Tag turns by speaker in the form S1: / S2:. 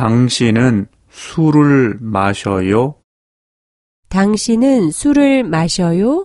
S1: 당신은 술을 마셔요?
S2: 당신은 술을 마셔요?